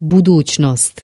Budućnost